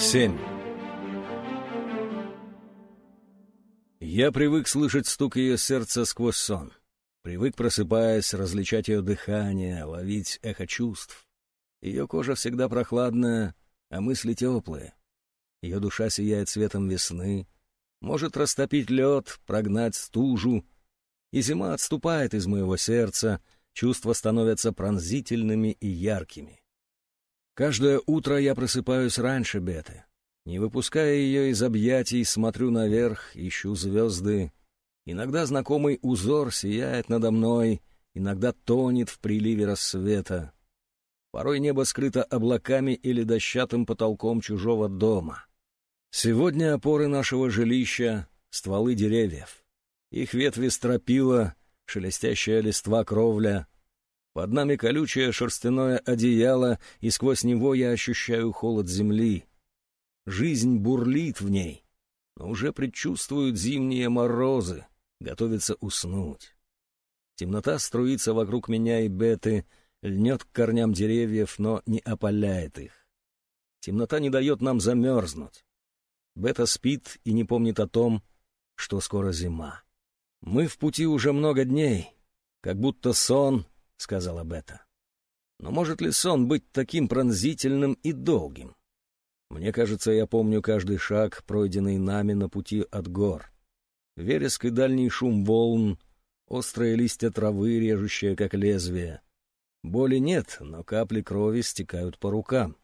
7. Я привык слышать стук ее сердца сквозь сон. Привык, просыпаясь, различать ее дыхание, ловить эхо чувств. Ее кожа всегда прохладная, а мысли теплые. Ее душа сияет цветом весны, может растопить лед, прогнать стужу. И зима отступает из моего сердца, чувства становятся пронзительными и яркими. Каждое утро я просыпаюсь раньше Беты. Не выпуская ее из объятий, смотрю наверх, ищу звезды. Иногда знакомый узор сияет надо мной, иногда тонет в приливе рассвета. Порой небо скрыто облаками или дощатым потолком чужого дома. Сегодня опоры нашего жилища — стволы деревьев. Их ветви стропила, шелестящая листва кровля. Под нами колючее шерстяное одеяло, и сквозь него я ощущаю холод земли. Жизнь бурлит в ней, но уже предчувствуют зимние морозы, готовится уснуть. Темнота струится вокруг меня и Беты, льнет к корням деревьев, но не опаляет их. Темнота не дает нам замерзнуть. Бета спит и не помнит о том, что скоро зима. «Мы в пути уже много дней, как будто сон», — сказала Бета. «Но может ли сон быть таким пронзительным и долгим? Мне кажется, я помню каждый шаг, пройденный нами на пути от гор. Вереск и дальний шум волн, острые листья травы, режущие как лезвие. Боли нет, но капли крови стекают по рукам.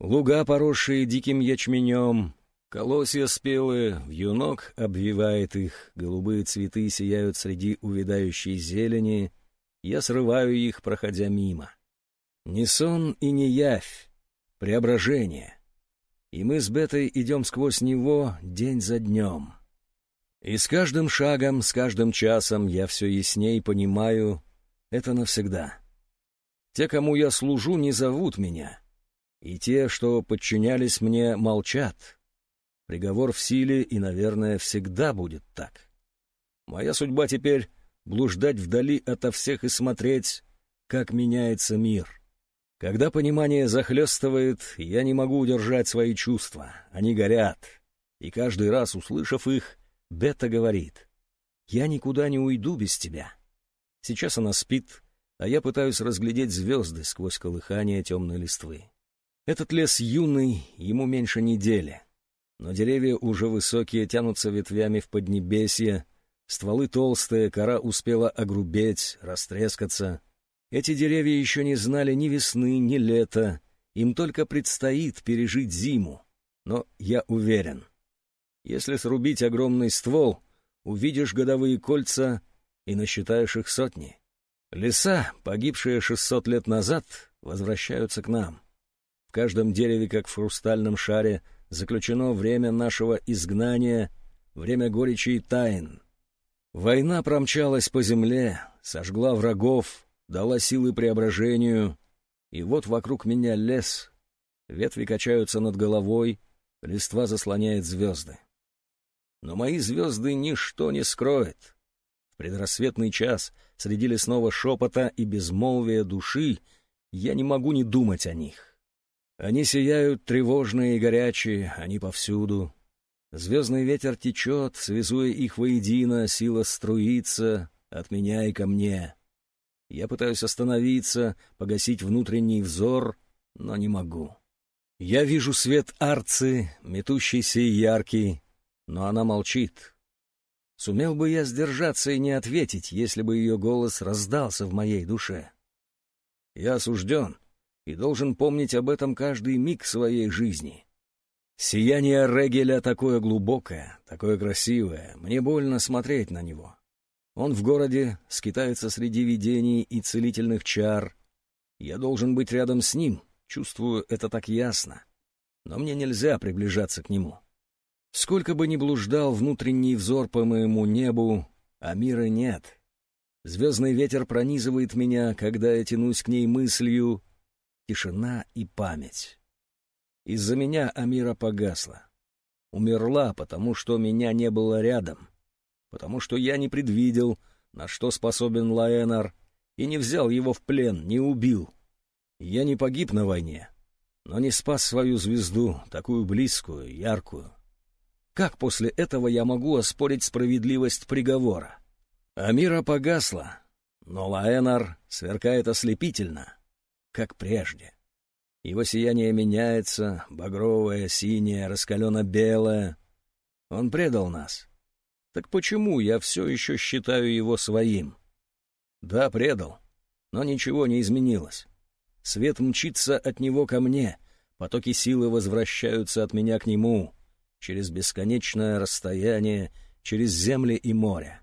Луга, поросшие диким ячменем, колосья спелые, вьюнок обвивает их, голубые цветы сияют среди увядающей зелени, я срываю их, проходя мимо. Не сон и не явь, преображение. И мы с Бетой идем сквозь него день за днем. И с каждым шагом, с каждым часом я все ясней понимаю, это навсегда. Те, кому я служу, не зовут меня. И те, что подчинялись мне, молчат. Приговор в силе и, наверное, всегда будет так. Моя судьба теперь — блуждать вдали ото всех и смотреть, как меняется мир. Когда понимание захлестывает, я не могу удержать свои чувства. Они горят. И каждый раз, услышав их, Бета говорит, «Я никуда не уйду без тебя». Сейчас она спит, а я пытаюсь разглядеть звезды сквозь колыхание темной листвы. Этот лес юный, ему меньше недели. Но деревья уже высокие, тянутся ветвями в поднебесье, стволы толстые, кора успела огрубеть, растрескаться. Эти деревья еще не знали ни весны, ни лета, им только предстоит пережить зиму. Но я уверен — если срубить огромный ствол, увидишь годовые кольца и насчитаешь их сотни. Леса, погибшие 600 лет назад, возвращаются к нам. В каждом дереве, как в хрустальном шаре, заключено время нашего изгнания, время горечи и тайн. Война промчалась по земле, сожгла врагов, дала силы преображению, и вот вокруг меня лес, ветви качаются над головой, листва заслоняет звезды но мои звезды ничто не скроет. В предрассветный час, среди лесного шепота и безмолвия души, я не могу не думать о них. Они сияют тревожные и горячие, они повсюду. Звездный ветер течет, связуя их воедино, сила струится от меня и ко мне. Я пытаюсь остановиться, погасить внутренний взор, но не могу. Я вижу свет арцы, метущийся и яркий, но она молчит. Сумел бы я сдержаться и не ответить, если бы ее голос раздался в моей душе. Я осужден и должен помнить об этом каждый миг своей жизни. Сияние Регеля такое глубокое, такое красивое, мне больно смотреть на него. Он в городе скитается среди видений и целительных чар. Я должен быть рядом с ним, чувствую это так ясно. Но мне нельзя приближаться к нему. Сколько бы ни блуждал внутренний взор по моему небу, а мира нет. Звездный ветер пронизывает меня, когда я тянусь к ней мыслью. Тишина и память. Из-за меня Амира погасла. Умерла, потому что меня не было рядом. Потому что я не предвидел, на что способен Лаэнар, и не взял его в плен, не убил. Я не погиб на войне. но не спас свою звезду, такую близкую, яркую. Как после этого я могу оспорить справедливость приговора? Амира погасла, но Лаэнар сверкает ослепительно, как прежде. Его сияние меняется, багровое, синее, раскаленно-белое. Он предал нас. Так почему я все еще считаю его своим? Да, предал, но ничего не изменилось. Свет мчится от него ко мне, потоки силы возвращаются от меня к нему, через бесконечное расстояние, через земли и море.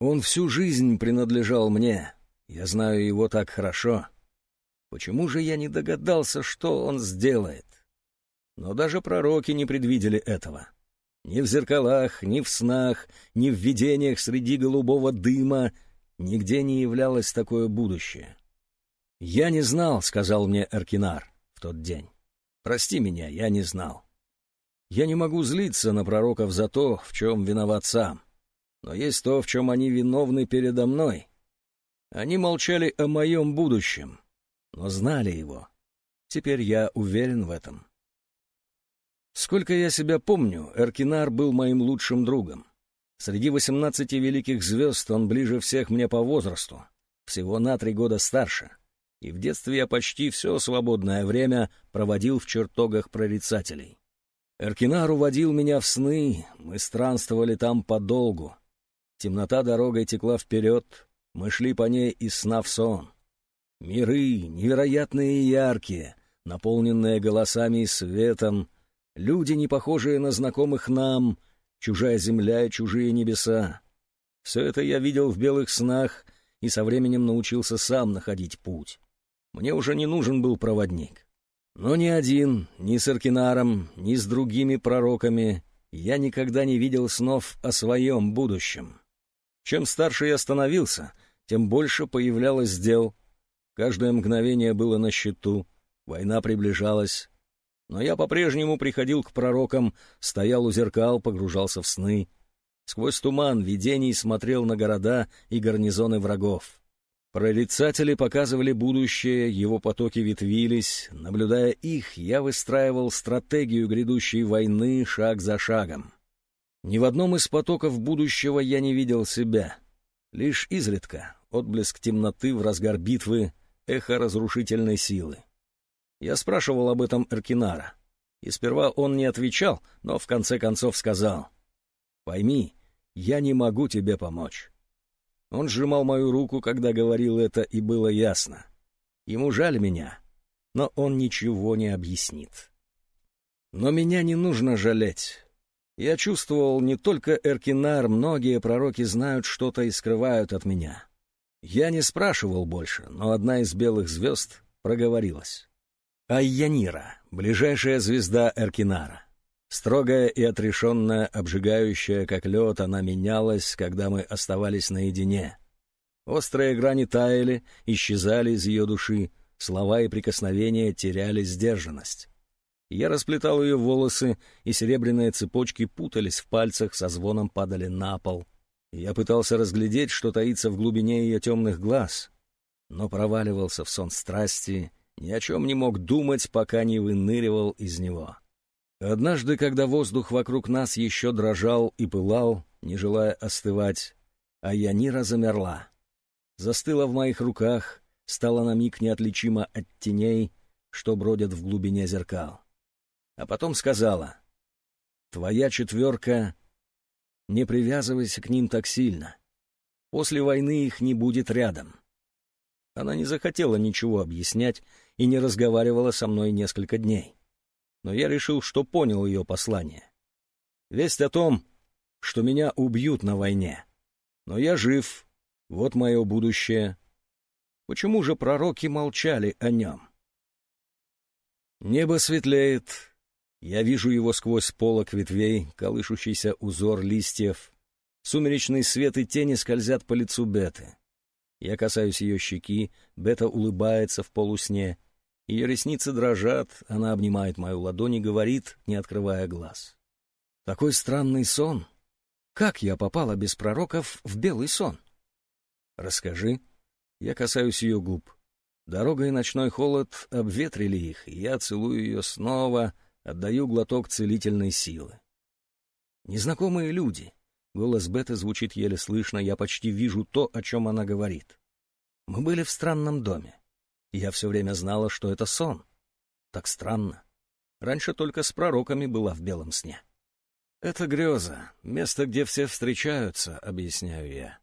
Он всю жизнь принадлежал мне, я знаю его так хорошо. Почему же я не догадался, что он сделает? Но даже пророки не предвидели этого. Ни в зеркалах, ни в снах, ни в видениях среди голубого дыма нигде не являлось такое будущее. «Я не знал», — сказал мне Эркинар в тот день. «Прости меня, я не знал. Я не могу злиться на пророков за то, в чем виноват сам. Но есть то, в чем они виновны передо мной. Они молчали о моем будущем, но знали его. Теперь я уверен в этом. Сколько я себя помню, Эркинар был моим лучшим другом. Среди восемнадцати великих звезд он ближе всех мне по возрасту, всего на три года старше. И в детстве я почти все свободное время проводил в чертогах прорицателей. Эркинар уводил меня в сны, мы странствовали там подолгу. Темнота дорогой текла вперед, мы шли по ней из сна в сон. Миры, невероятные и яркие, наполненные голосами и светом, люди, не похожие на знакомых нам, чужая земля и чужие небеса. Все это я видел в белых снах и со временем научился сам находить путь. Мне уже не нужен был проводник. Но ни один, ни с Аркинаром, ни с другими пророками я никогда не видел снов о своем будущем. Чем старше я становился, тем больше появлялось дел — Каждое мгновение было на счету, война приближалась. Но я по-прежнему приходил к пророкам, стоял у зеркал, погружался в сны. Сквозь туман видений смотрел на города и гарнизоны врагов. Прорицатели показывали будущее, его потоки ветвились. Наблюдая их, я выстраивал стратегию грядущей войны шаг за шагом. Ни в одном из потоков будущего я не видел себя. Лишь изредка, отблеск темноты в разгар битвы, эхо разрушительной силы. Я спрашивал об этом Эркинара, и сперва он не отвечал, но в конце концов сказал, «Пойми, я не могу тебе помочь». Он сжимал мою руку, когда говорил это, и было ясно. Ему жаль меня, но он ничего не объяснит. Но меня не нужно жалеть. Я чувствовал, не только Эркинар, многие пророки знают что-то и скрывают от меня. Я не спрашивал больше, но одна из белых звезд проговорилась. Айянира, ближайшая звезда Эркинара. Строгая и отрешенная, обжигающая, как лед, она менялась, когда мы оставались наедине. Острые грани таяли, исчезали из ее души, слова и прикосновения теряли сдержанность. Я расплетал ее волосы, и серебряные цепочки путались в пальцах, со звоном падали на пол — я пытался разглядеть, что таится в глубине ее темных глаз, но проваливался в сон страсти, ни о чем не мог думать, пока не выныривал из него. Однажды, когда воздух вокруг нас еще дрожал и пылал, не желая остывать, а Янира замерла. Застыла в моих руках, стала на миг неотличима от теней, что бродят в глубине зеркал. А потом сказала, «Твоя четверка не привязывайся к ним так сильно. После войны их не будет рядом. Она не захотела ничего объяснять и не разговаривала со мной несколько дней. Но я решил, что понял ее послание. Весть о том, что меня убьют на войне. Но я жив, вот мое будущее. Почему же пророки молчали о нем? Небо светлеет, я вижу его сквозь полок ветвей, колышущийся узор листьев. Сумеречный свет и тени скользят по лицу Беты. Я касаюсь ее щеки, Бета улыбается в полусне. Ее ресницы дрожат, она обнимает мою ладонь и говорит, не открывая глаз. Такой странный сон. Как я попала без пророков в белый сон? Расскажи. Я касаюсь ее губ. Дорога и ночной холод обветрили их, и я целую ее снова, отдаю глоток целительной силы. Незнакомые люди. Голос Беты звучит еле слышно, я почти вижу то, о чем она говорит. Мы были в странном доме. Я все время знала, что это сон. Так странно. Раньше только с пророками была в белом сне. «Это греза, место, где все встречаются», — объясняю я.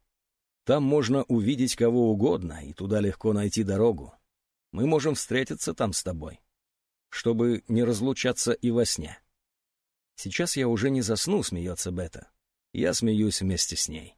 «Там можно увидеть кого угодно, и туда легко найти дорогу. Мы можем встретиться там с тобой, чтобы не разлучаться и во сне». Сейчас я уже не засну, смеется Бета. Я смеюсь вместе с ней.